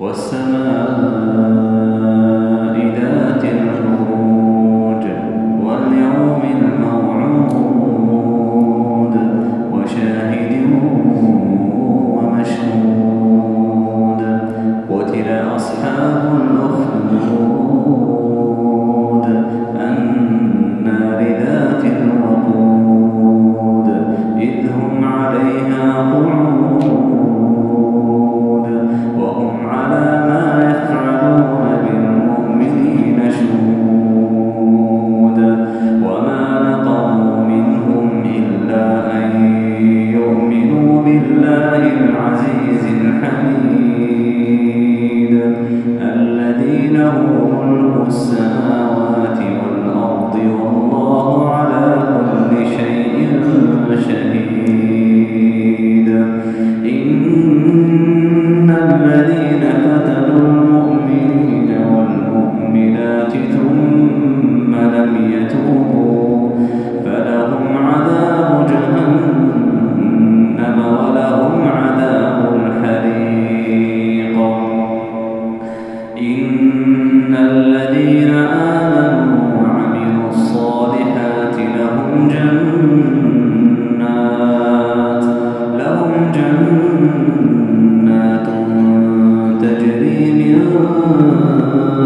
والسماء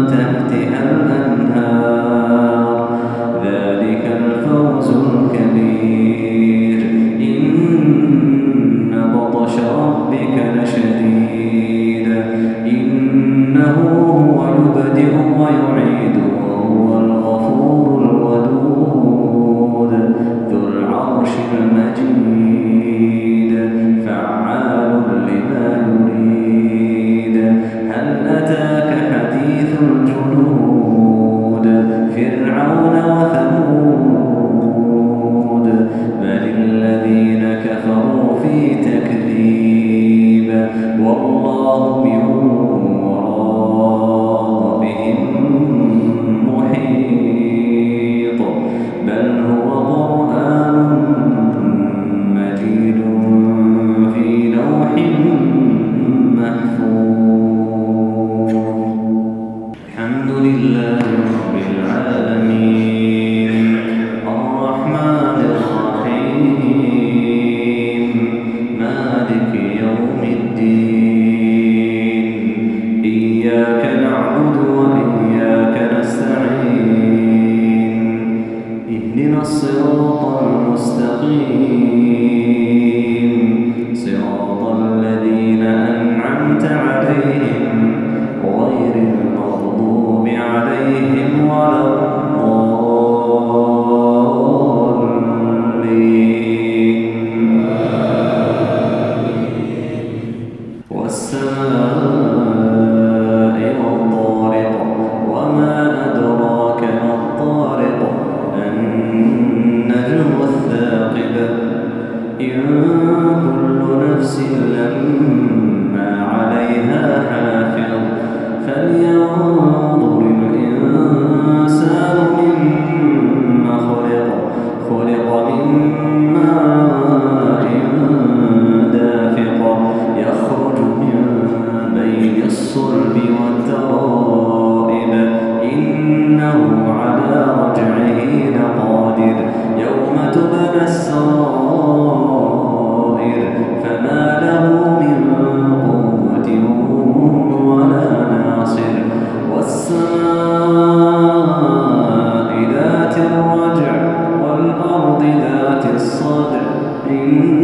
تأتي الله من Amen. mm -hmm.